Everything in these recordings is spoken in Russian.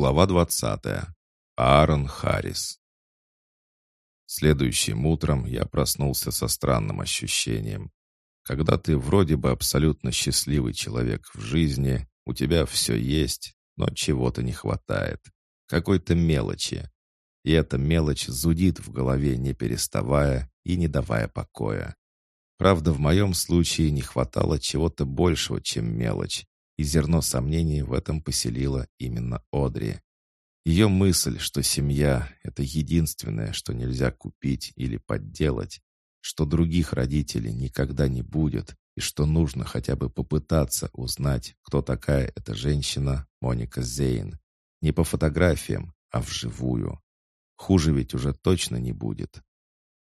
Глава 20. Аарон Харрис. Следующим утром я проснулся со странным ощущением. Когда ты вроде бы абсолютно счастливый человек в жизни, у тебя все есть, но чего-то не хватает. Какой-то мелочи. И эта мелочь зудит в голове, не переставая и не давая покоя. Правда, в моем случае не хватало чего-то большего, чем мелочь, и зерно сомнений в этом поселила именно Одри. Ее мысль, что семья — это единственное, что нельзя купить или подделать, что других родителей никогда не будет, и что нужно хотя бы попытаться узнать, кто такая эта женщина Моника Зейн. Не по фотографиям, а вживую. Хуже ведь уже точно не будет.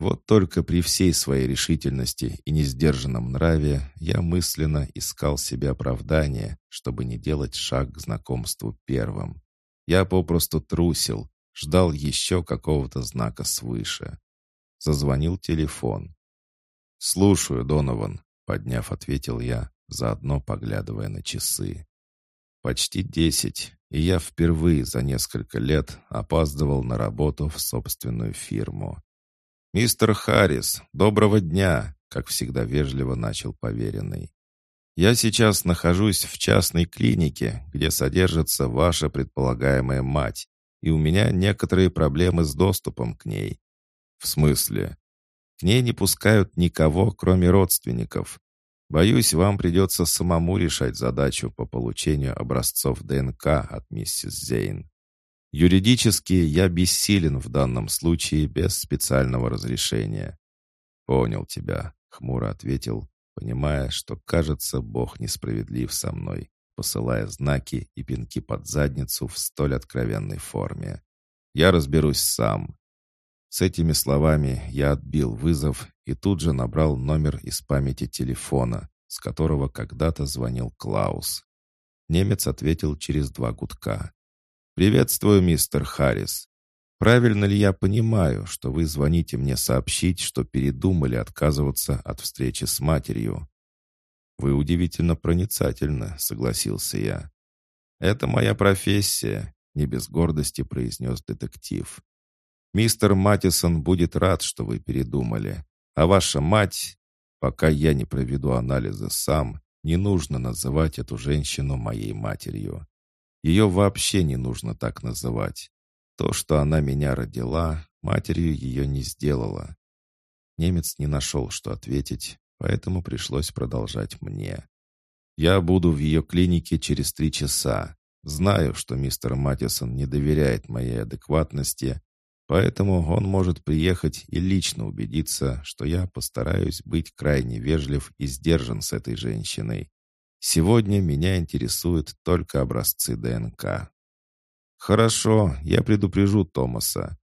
Вот только при всей своей решительности и несдержанном нраве я мысленно искал себе оправдание, чтобы не делать шаг к знакомству первым. Я попросту трусил, ждал еще какого-то знака свыше. Зазвонил телефон. «Слушаю, Донован», — подняв, ответил я, заодно поглядывая на часы. «Почти десять, и я впервые за несколько лет опаздывал на работу в собственную фирму. «Мистер Харрис, доброго дня!» как всегда вежливо начал поверенный. «Я сейчас нахожусь в частной клинике, где содержится ваша предполагаемая мать, и у меня некоторые проблемы с доступом к ней». «В смысле?» «К ней не пускают никого, кроме родственников. Боюсь, вам придется самому решать задачу по получению образцов ДНК от миссис Зейн». Юридически я бессилен в данном случае без специального разрешения. Понял тебя, хмуро ответил, понимая, что, кажется, Бог несправедлив со мной, посылая знаки и пинки под задницу в столь откровенной форме. Я разберусь сам. С этими словами я отбил вызов и тут же набрал номер из памяти телефона, с которого когда-то звонил Клаус. Немец ответил через два гудка. «Приветствую, мистер Харрис. Правильно ли я понимаю, что вы звоните мне сообщить, что передумали отказываться от встречи с матерью?» «Вы удивительно проницательны», — согласился я. «Это моя профессия», — не без гордости произнес детектив. «Мистер Матисон будет рад, что вы передумали. А ваша мать, пока я не проведу анализы сам, не нужно называть эту женщину моей матерью. Ее вообще не нужно так называть. То, что она меня родила, матерью ее не сделала. Немец не нашел, что ответить, поэтому пришлось продолжать мне. «Я буду в ее клинике через три часа. Знаю, что мистер Матисон не доверяет моей адекватности, поэтому он может приехать и лично убедиться, что я постараюсь быть крайне вежлив и сдержан с этой женщиной. Сегодня меня интересуют только образцы ДНК. Хорошо, я предупрежу Томаса.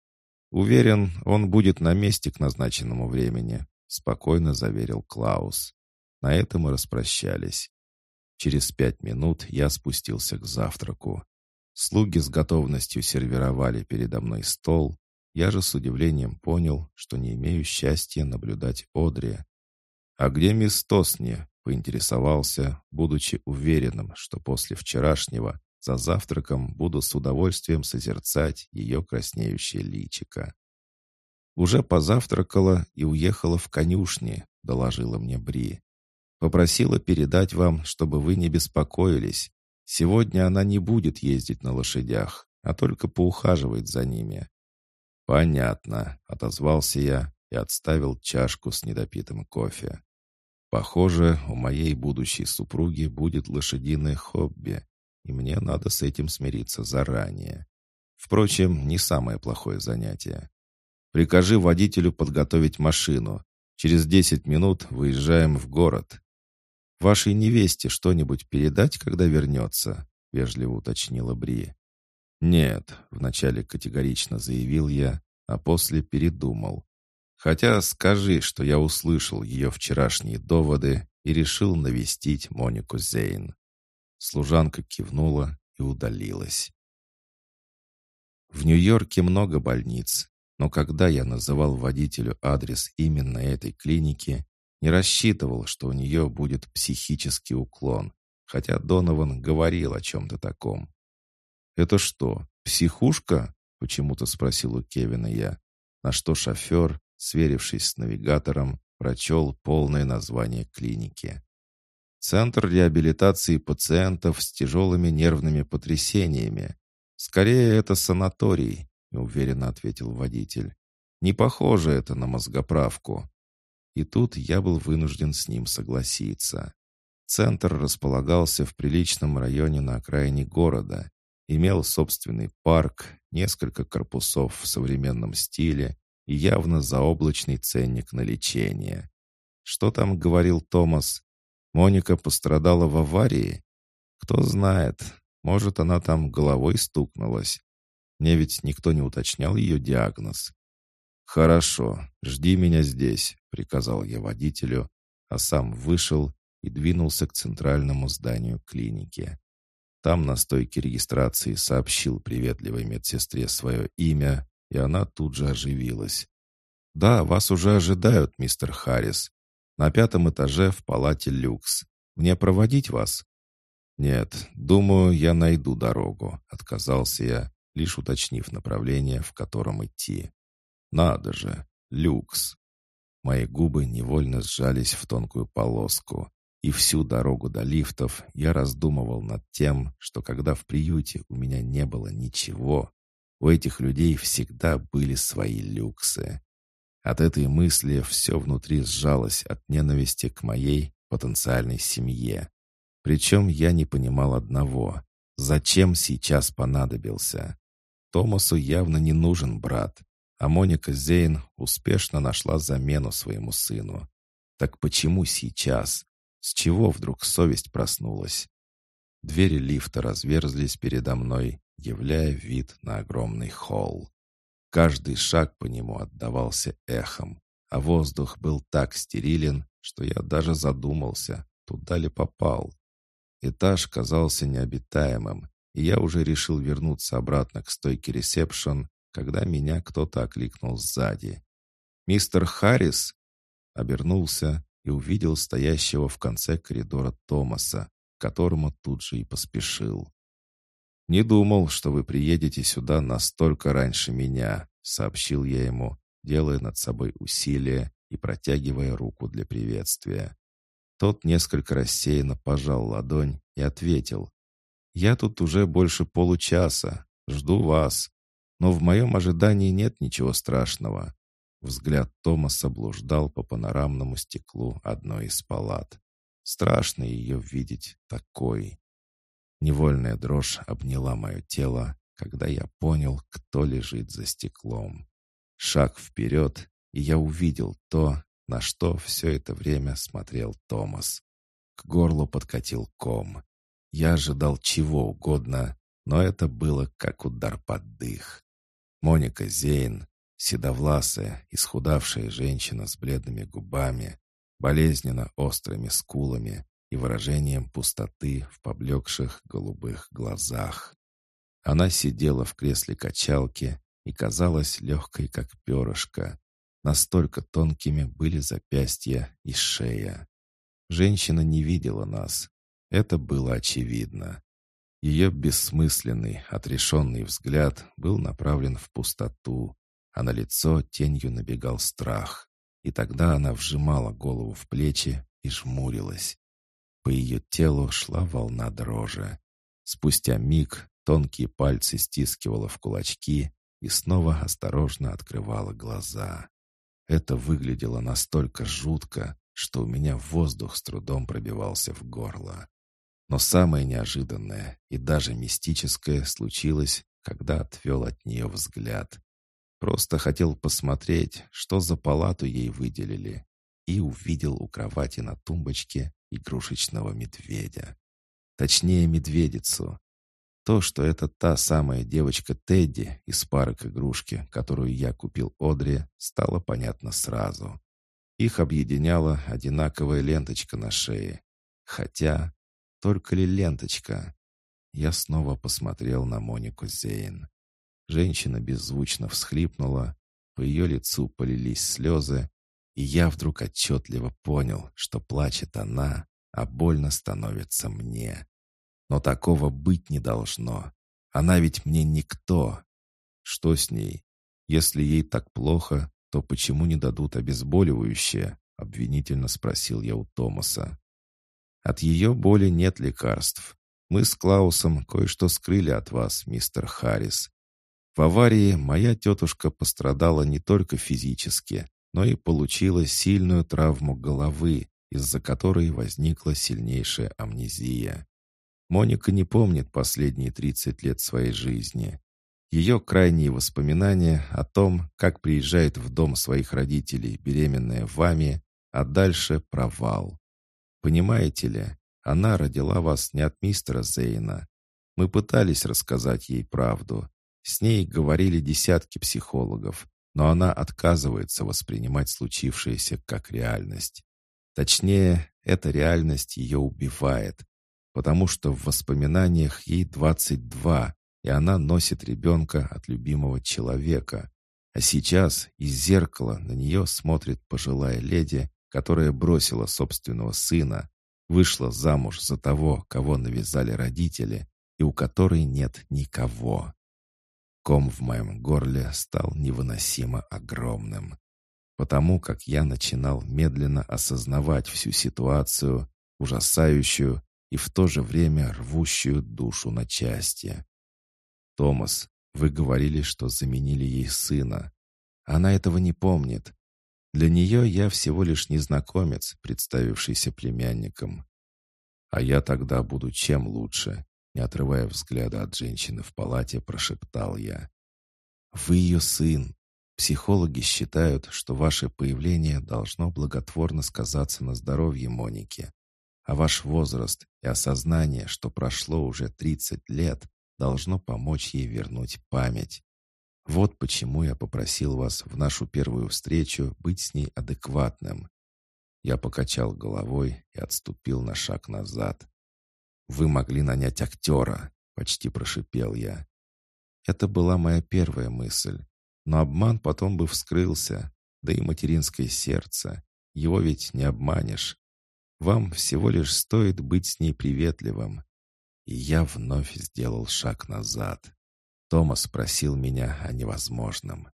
Уверен, он будет на месте к назначенному времени, спокойно заверил Клаус. На этом мы распрощались. Через пять минут я спустился к завтраку. Слуги с готовностью сервировали передо мной стол. Я же с удивлением понял, что не имею счастья наблюдать Одри. «А где мисс Тосни?» Поинтересовался, будучи уверенным, что после вчерашнего за завтраком буду с удовольствием созерцать ее краснеющее личико. «Уже позавтракала и уехала в конюшни», — доложила мне Бри. «Попросила передать вам, чтобы вы не беспокоились. Сегодня она не будет ездить на лошадях, а только поухаживает за ними». «Понятно», — отозвался я и отставил чашку с недопитым кофе. Похоже, у моей будущей супруги будет лошадиное хобби, и мне надо с этим смириться заранее. Впрочем, не самое плохое занятие. Прикажи водителю подготовить машину. Через десять минут выезжаем в город. Вашей невесте что-нибудь передать, когда вернется?» — вежливо уточнила Бри. «Нет», — вначале категорично заявил я, а после передумал. Хотя скажи, что я услышал ее вчерашние доводы и решил навестить Монику Зейн. Служанка кивнула и удалилась. В Нью-Йорке много больниц, но когда я называл водителю адрес именно этой клиники, не рассчитывал, что у нее будет психический уклон, хотя Донован говорил о чем-то таком. «Это что, «Психушка?» — почему-то спросил у Кевина я, на что шофер, сверившись с навигатором, прочел полное название клиники. «Центр реабилитации пациентов с тяжелыми нервными потрясениями. Скорее, это санаторий», — неуверенно ответил водитель. «Не похоже это на мозгоправку». И тут я был вынужден с ним согласиться. Центр располагался в приличном районе на окраине города, имел собственный парк, несколько корпусов в современном стиле и явно заоблачный ценник на лечение. Что там говорил Томас? Моника пострадала в аварии? Кто знает, может, она там головой стукнулась. Мне ведь никто не уточнял ее диагноз. «Хорошо, жди меня здесь», — приказал я водителю, а сам вышел и двинулся к центральному зданию клиники. Там на стойке регистрации сообщил приветливой медсестре свое имя, и она тут же оживилась. «Да, вас уже ожидают, мистер Харрис. На пятом этаже в палате люкс. Мне проводить вас?» «Нет, думаю, я найду дорогу», — отказался я, лишь уточнив направление, в котором идти. «Надо же, люкс!» Мои губы невольно сжались в тонкую полоску. И всю дорогу до лифтов я раздумывал над тем, что когда в приюте у меня не было ничего, у этих людей всегда были свои люксы. От этой мысли все внутри сжалось от ненависти к моей потенциальной семье. Причем я не понимал одного. Зачем сейчас понадобился? Томасу явно не нужен брат, а Моника Зейн успешно нашла замену своему сыну. Так почему сейчас? С чего вдруг совесть проснулась? Двери лифта разверзлись передо мной, являя вид на огромный холл. Каждый шаг по нему отдавался эхом, а воздух был так стерилен, что я даже задумался, туда ли попал. Этаж казался необитаемым, и я уже решил вернуться обратно к стойке ресепшн, когда меня кто-то окликнул сзади. «Мистер Харрис?» Обернулся и увидел стоящего в конце коридора Томаса, которому тут же и поспешил. «Не думал, что вы приедете сюда настолько раньше меня», — сообщил я ему, делая над собой усилие и протягивая руку для приветствия. Тот несколько рассеянно пожал ладонь и ответил. «Я тут уже больше получаса. Жду вас. Но в моем ожидании нет ничего страшного. Взгляд Томаса блуждал по панорамному стеклу одной из палат. Страшно ее видеть такой. Невольная дрожь обняла мое тело, когда я понял, кто лежит за стеклом. Шаг вперед, и я увидел то, на что все это время смотрел Томас. К горлу подкатил ком. Я ожидал чего угодно, но это было как удар под дых. Моника Зейн, Седовласая, исхудавшая женщина с бледными губами, болезненно острыми скулами и выражением пустоты в поблекших голубых глазах. Она сидела в кресле качалки и казалась легкой, как перышко. Настолько тонкими были запястья и шея. Женщина не видела нас. Это было очевидно. Ее бессмысленный, отрешенный взгляд был направлен в пустоту, а на лицо тенью набегал страх. И тогда она вжимала голову в плечи и жмурилась. По ее телу шла волна дрожи. Спустя миг тонкие пальцы стискивала в кулачки и снова осторожно открывала глаза. Это выглядело настолько жутко, что у меня воздух с трудом пробивался в горло. Но самое неожиданное и даже мистическое случилось, когда отвел от нее взгляд. Просто хотел посмотреть, что за палату ей выделили, и увидел у кровати на тумбочке игрушечного медведя. Точнее, медведицу. То, что это та самая девочка Тедди из парок игрушки, которую я купил Одри, стало понятно сразу. Их объединяла одинаковая ленточка на шее. Хотя, только ли ленточка? Я снова посмотрел на Монику Зейн. Женщина беззвучно всхлипнула, по ее лицу полились слезы, и я вдруг отчетливо понял, что плачет она, а больно становится мне. Но такого быть не должно. Она ведь мне никто. Что с ней? Если ей так плохо, то почему не дадут обезболивающее? Обвинительно спросил я у Томаса. От ее боли нет лекарств. Мы с Клаусом кое-что скрыли от вас, мистер Харрис. В аварии моя тетушка пострадала не только физически, но и получила сильную травму головы, из-за которой возникла сильнейшая амнезия. Моника не помнит последние 30 лет своей жизни. Ее крайние воспоминания о том, как приезжает в дом своих родителей, беременная вами, а дальше провал. Понимаете ли, она родила вас не от мистера Зейна. Мы пытались рассказать ей правду. С ней говорили десятки психологов, но она отказывается воспринимать случившееся как реальность. Точнее, эта реальность ее убивает, потому что в воспоминаниях ей 22, и она носит ребенка от любимого человека. А сейчас из зеркала на нее смотрит пожилая леди, которая бросила собственного сына, вышла замуж за того, кого навязали родители, и у которой нет никого. Ком в моем горле стал невыносимо огромным, потому как я начинал медленно осознавать всю ситуацию, ужасающую и в то же время рвущую душу на части. «Томас, вы говорили, что заменили ей сына. Она этого не помнит. Для нее я всего лишь незнакомец, представившийся племянником. А я тогда буду чем лучше?» Не отрывая взгляда от женщины в палате, прошептал я. «Вы ее сын. Психологи считают, что ваше появление должно благотворно сказаться на здоровье Моники а ваш возраст и осознание, что прошло уже 30 лет, должно помочь ей вернуть память. Вот почему я попросил вас в нашу первую встречу быть с ней адекватным. Я покачал головой и отступил на шаг назад. «Вы могли нанять актера», — почти прошипел я. Это была моя первая мысль. Но обман потом бы вскрылся, да и материнское сердце. Его ведь не обманешь. Вам всего лишь стоит быть с ней приветливым». И я вновь сделал шаг назад. Томас просил меня о невозможном.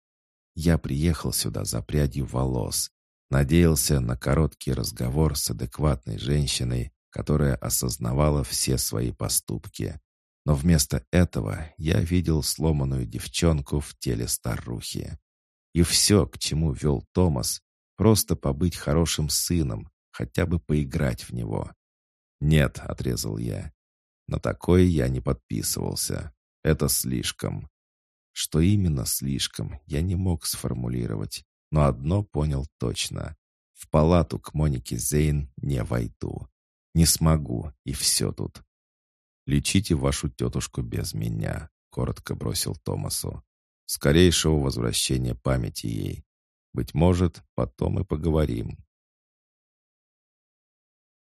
Я приехал сюда за прядью волос. Надеялся на короткий разговор с адекватной женщиной, которая осознавала все свои поступки. Но вместо этого я видел сломанную девчонку в теле старухи. И все, к чему вел Томас, просто побыть хорошим сыном, хотя бы поиграть в него. «Нет», — отрезал я. «На такое я не подписывался. Это слишком». Что именно слишком, я не мог сформулировать, но одно понял точно. В палату к Монике Зейн не войду. Не смогу, и все тут. «Лечите вашу тетушку без меня», — коротко бросил Томасу. «Скорейшего возвращения памяти ей. Быть может, потом и поговорим».